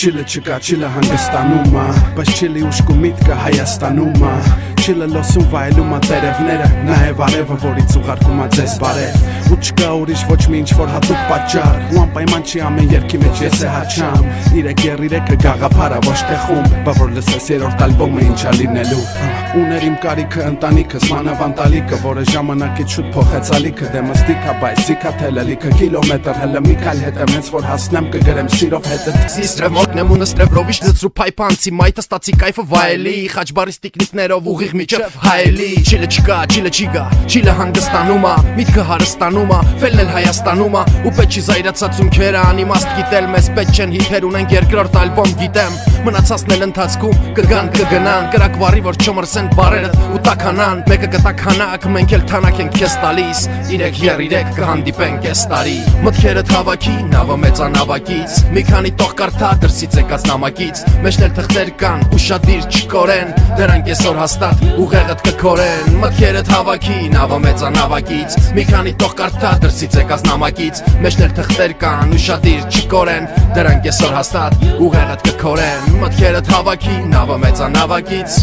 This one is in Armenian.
Չիլը չկա, չիլը հանգստանում ա Բայց չիլի ուշք ու միտքը Հայաստանում ա Չիլը լոսում վայելում ա տերևները Նաև արևը, որից ուղարկում ա ձեզ բարև Ու չկա ուրիշ ոչ մի ինչ-որ հատուկ պատճառ Ու անպայման չի ամեն երկի մեջ ես է հաչամ Իրեք երիրեկը գաղափարա ոչ թե խումբ Բա որ լսես երորդ ալբոմը ինչա լինելու Ուներ իմ կարիքը ընտանիքս մանավանտալիքը Որը ժամանակից շուտ փոխեց ալիքը Դե մստիկա բայց զիկա թելելիքը Կիլոմետր հելը մի քայլ հետ եմ հենց որ հասնեմ կգրեմ սիրով հետը Սիստրև մոտնեմ ու նստրև ռովիշ լծրու փայփանցի Մայթը ստացի կայֆը վայելի Խաչբարի ստիկնիկներով ուղիղ միջև հայելի Չիլը չկա, չիլը չի գա Չիլը հանգստանում ա Միտքը հարստանում ա Ֆելն էլ Հայաստանում ա Ու պետք չի զայրացած ունքերը անիմաստ գիտել Մեզ պետք չեն հիթեր ունենք երկրորդ ալբոմ գիտեմ Մնացածն էլ ընթացքում կգան կգնան Կրակվարի որ չմրսեն բարերդ ու տականան Մեկը կտականակ մենք էլ թանակ ենք քեզ տալիս Իրեք եր իրեք կհանդիպենք այս տարի Մտքերդ հավաքի նավը մեծանավակից Մի քանի տող կարթա դրսից եկած նամակից Մեջն էլ թղթեր կան ուշադիր չկորեն Դրանք այսօր հաստատ ուղեղդ կքորեն Մտքերդ հավաքի նավը մեծանավակից Մի քանի տող կարթա դրսից եկած նամակից Մեջն էլ թղթեր կան ուշադիր չկորեն Դրանք այսօր հաստատ ուղեղդ կքորեն Մտքերդ հավաքի նավը մեծանավակից